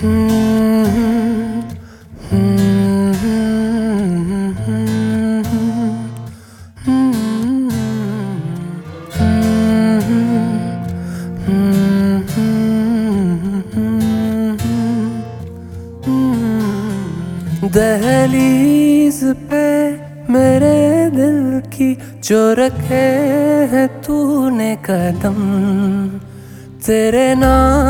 दहलीज पे मेरे दिल की जो रखे है तूने कदम तेरे नाम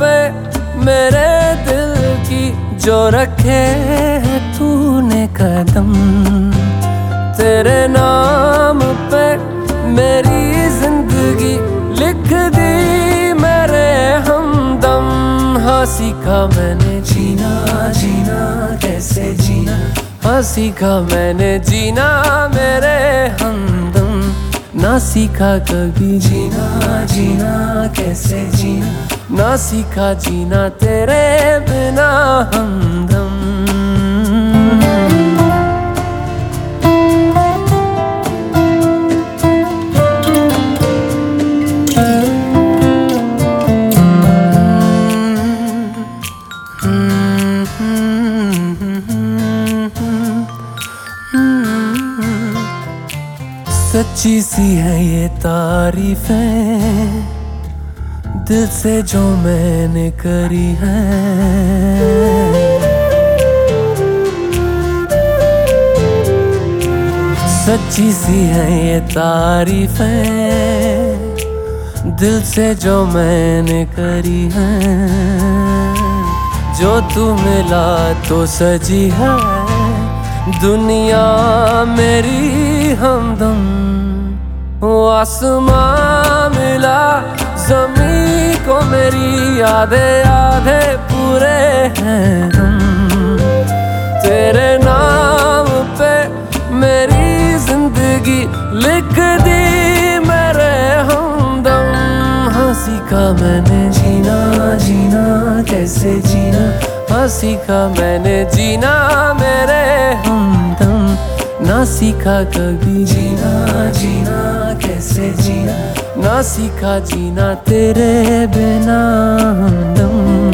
पे मेरे दिल की जो रखे तूने कदम। तेरे नाम पे मेरी ज़िंदगी लिख दी मेरे हमदम। हाँ सीखा मैंने जीना जीना, कैसे जीना? हाँ सीखा मैंने जीना मेरे हमदम। ना सीखा कभी जीना जीना, कैसे जीना? ना सीखा जीना तेरे बिना हमदम सच्ची सी है ये तारीफें। दिल से जो मैंने करी है। सच्ची सी है ये तारीफें दिल से जो मैंने करी है। जो तू मिला तो सजी है। दुनिया मेरी हमदम आसमां मिला जमी को मेरी आधे आधे पूरे हैं तेरे नाम पे मेरी ज़िंदगी लिख दी मेरे हमदम। हँसी का मैंने जीना जीना, कैसे जीना? हँसी का मैंने जीना मेरे हमदम। ना सीखा कभी जीना जीना, कैसे जीना? ना सीखा जीना तेरे बिना हमदम